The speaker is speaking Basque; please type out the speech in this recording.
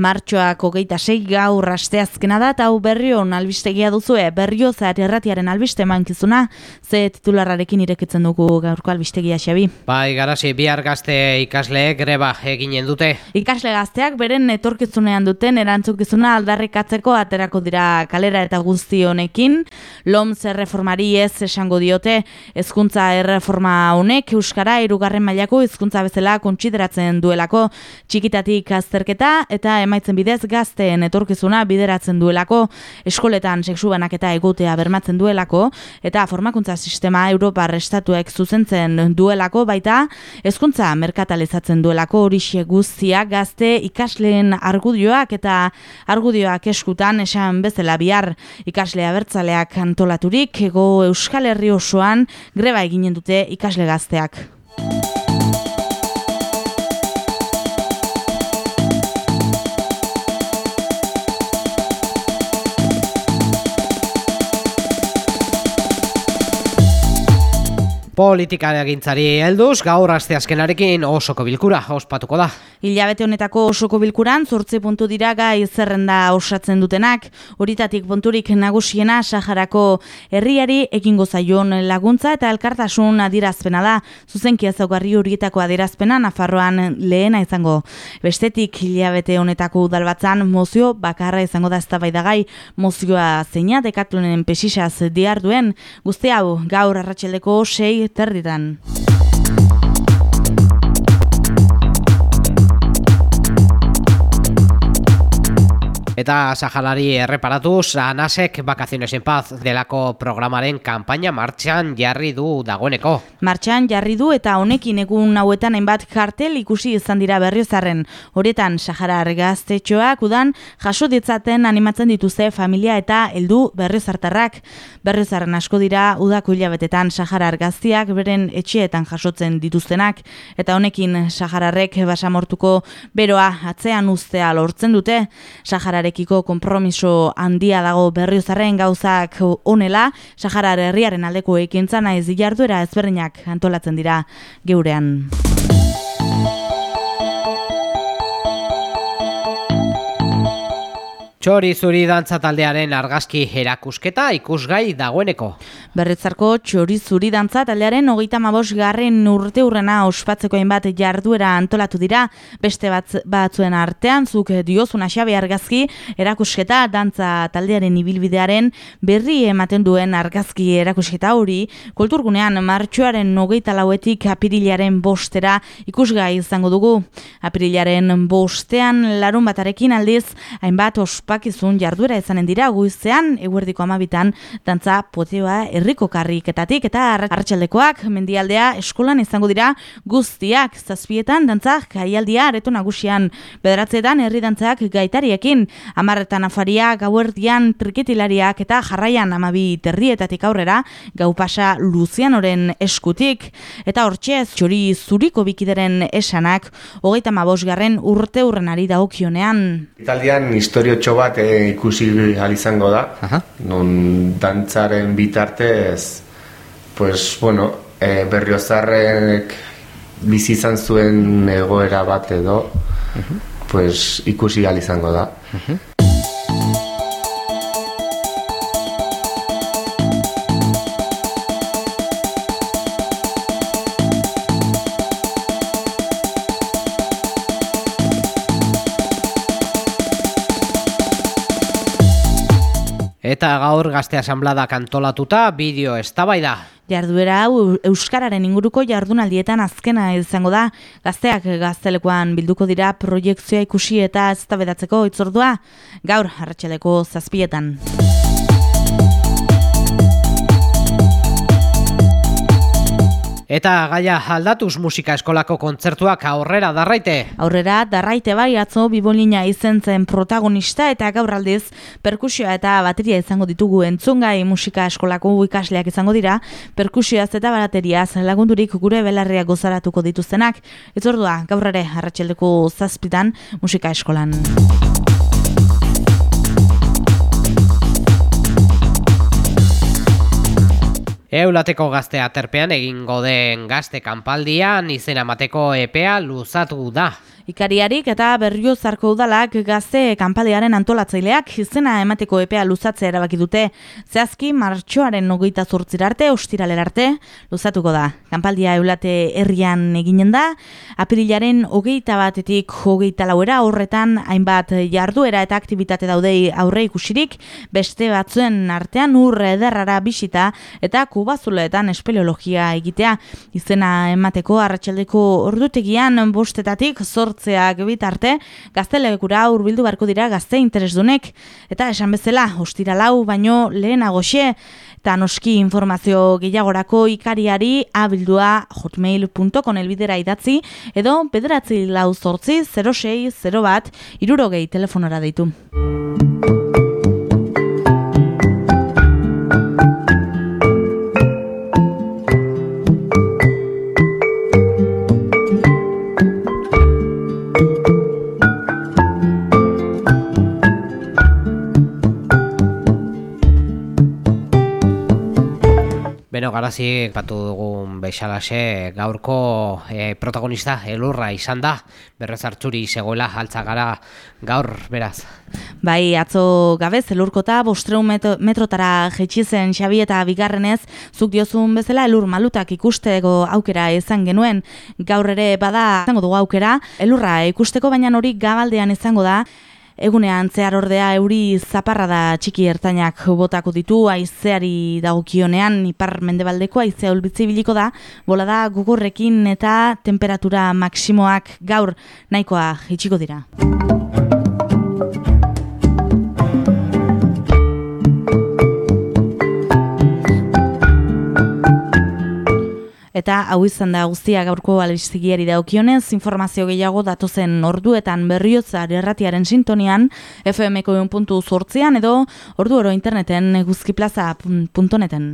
Martxoak hogeita sei gaur asteazkena da eta hau berrion albistegia duzue berrio zehar erratiaren albiste mankizuna ze titularrarekin irekitzen dugu gaurko albistegia xabi. Bai, garasi, bihar gazte ikasleek greba eginen dute. Ikasle gazteak beren etorkizunean duten erantzukizuna aldarrikatzeko aterako dira kalera eta guzti honekin. LOMZ erreformari ez esango diote hezkuntza erreforma honek Euskara irugarren mailako hizkuntza bezala kontsideratzen duelako txikitatik azterketa eta emaitzen bidez gazteen etorkizuna bideratzen duelako, eskoletan seksuanak eta egotea bermatzen duelako, eta formakuntza sistema Europar estatuek zuzentzen duelako, baita hezkuntza merkatalizatzen duelako horixe guztiak gazte ikasleen argudioak eta argudioak eskutan esan bezala bihar ikaslea bertzaleak antolaturik ego Euskal Herri osoan greba eginen dute ikasle gazteak. Politikaren egintzari helduz, gaur aste azkenarekin osoko bilkura ospatuko da. Ilabete honetako osoko bilkuran, zortze puntu dira gai zerrenda osatzen dutenak, horitatik punturik nagusiena Saharako herriari ekingo zaion laguntza eta elkartasun adirazpena da, zuzenki ezaugarri horietako adirazpena Nafarroan lehena izango. Bestetik hilabete honetako udalbatzan mozio bakarra izango da eztabaidagai mozioa zeina dekatunen pesisaz diar duen, guzti hau gaur arratxeldeko sei terditan. Eta Sahalari erreparatuz, Anasek Bakaziones en Paz delako programaren kanpaina martxan jarri du dagoeneko. Martxan jarri du eta honekin egun hauetan hainbat kartel ikusi izan dira berriozarren. Horetan Sahara gaztetxoak udan jaso ditzaten animatzen dituzte familia eta heldu berriozartarrak. Berriozarren asko dira udako hilabetetan Sahara gaztiak beren etxeetan jasotzen dituztenak. Eta honekin Sahararrek basamortuko beroa atzean ustea lortzen dute. Sahararek Saharekiko konpromiso handia dago berriozarren gauzak onela, Sahara herriaren aldeko ekintza naiz jarduera ezberdinak antolatzen dira geurean. Txori zuri dantza taldearen argazki erakusketa ikusgai dagoeneko. Berretzarko txori zuri dantza taldearen hogeita mabos garren urte urrena ospatzeko hainbat jarduera antolatu dira, beste bat, batzuen artean, zuk diozuna xabe argazki erakusketa dantza taldearen ibilbidearen berri ematen duen argazki erakusketa hori, kulturgunean martxoaren hogeita lauetik apirilaren bostera ikusgai izango dugu. Apirilaren bostean larun batarekin aldiz, hainbat ospatzeko ospakizun jarduera izanen dira guizean eguerdiko amabitan dantza poteoa herriko karriketatik eta arratsaldekoak mendialdea eskolan izango dira guztiak. Zazpietan dantza jaialdia areto nagusian. Bederatzeetan herri dantzak gaitariekin. Amarretan afaria gauerdian trikitilariak eta jarraian amabi terrietatik aurrera gau pasa luzianoren eskutik. Eta hortxez txori zuriko bikideren esanak hogeita mabosgarren urte urrenari daukionean. Italian historio bat e, ikusi izango da, non dantzaren bitartez, pues, bueno, e, berriozarrek bizi izan zuen egoera bat edo, pues, ikusi izango da. Eta gaur gazte asamblada kantolatuta bideo eztabaida. Jarduera hau Euskararen inguruko jardunaldietan azkena izango da. Gazteak gaztelekoan bilduko dira proiektzioa ikusi eta eztabaidatzeko itzordua. Gaur, arratsaleko zazpietan. Eta gaia aldatuz musika eskolako kontzertuak aurrera darraite. Aurrera darraite bai atzo bibolina izen zen protagonista eta gaur aldiz perkusioa eta bateria izango ditugu entzungai musika eskolako ikasleak izango dira, perkusioaz eta bateriaz lagundurik gure belarriak gozaratuko dituztenak. Ez ordua, gaur ere arratxeldeko zazpitan musika eskolan. Eulateko gazte aterpean egingo den gazte kanpaldian izena mateko epea luzatu da. Ikariarik eta berrio zarko udalak gazte kanpaldiaren antolatzaileak izena emateko epea luzatzea erabaki dute. Zehazki martxoaren nogeita zurtzirarte, ostiralerarte, luzatuko da. Kanpaldia eulate herrian eginen da, apirilaren hogeita batetik hogeita lauera horretan hainbat jarduera eta aktivitate daudei aurre ikusirik, beste batzuen artean urre ederrara bisita eta kubazuleetan espeleologia egitea. Izena emateko arratsaldeko ordutegian bostetatik zort sortzeak bitarte, gaztelegura hurbildu barko dira gazte interesdunek, eta esan bezala, ostira lau, baino lehenago xe, eta noski informazio gehiagorako ikariari abildua hotmail.com elbidera idatzi, edo bederatzi lau sortzi 06 0 bat irurogei telefonora deitu. Beno, garazi, patu dugun beixalase, gaurko e, protagonista elurra izan da, berrez hartzuri zegoela, altza gara gaur, beraz. Bai, atzo gabez, elurkota, bostreun metro, metrotara jetxizen xabi eta bigarrenez, zuk diozun bezala elur malutak ikusteko aukera izan genuen, gaur ere bada izango dugu aukera, elurra ikusteko baina hori gabaldean izango da, Egunean zehar ordea euri zaparra da txiki ertainak botako ditu aizeari dagokionean ipar mendebaldeko aizea ulbitzi biliko da, bola da gugurrekin eta temperatura maksimoak gaur nahikoa itxiko dira. Eta hau izan da guztia gaurko albizigiari daukionez, informazio gehiago datozen orduetan berriozar erratiaren sintonian, FMko puntu edo ordu oro interneten guzkiplaza.neten.